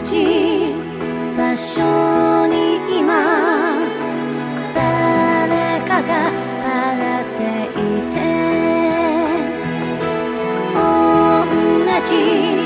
じ場所に今誰かが垂れていて同じ